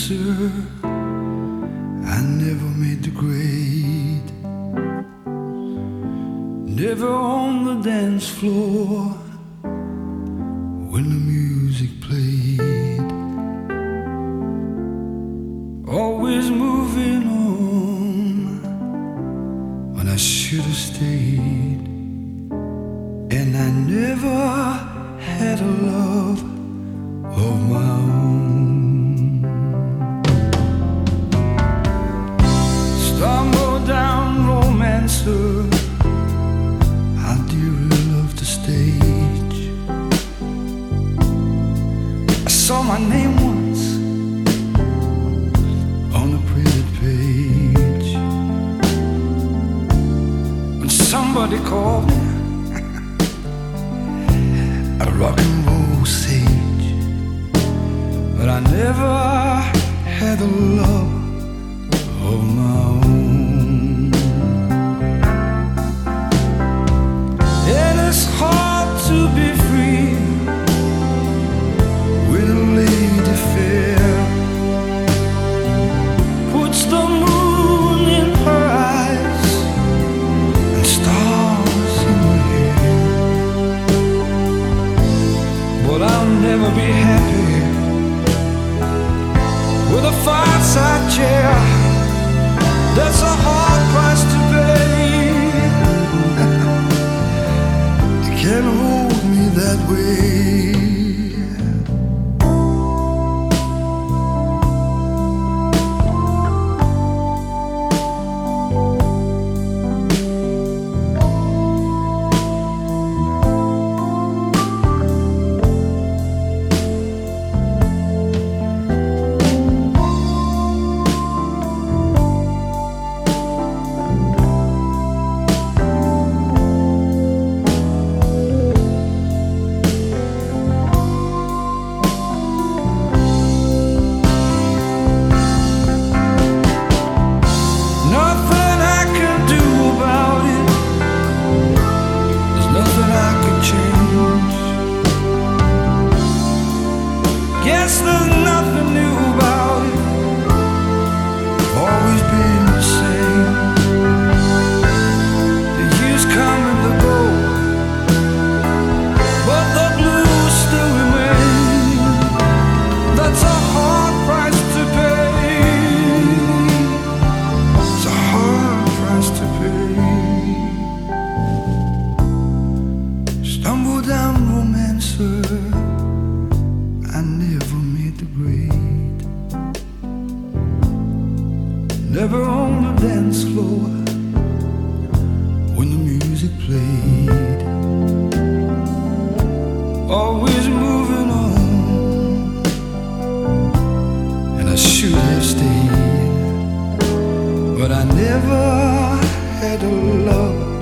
romancer. I never made the grade. Never on the dance floor when the music played. Always moving on when I should have stayed. And I never had a love of my I dearly love the stage. I saw my name once on a printed page. When somebody called me a rock and roll sage, but I never had a love of my own. A dance floor when the music played. Always moving on, and I should have stayed but I never had a love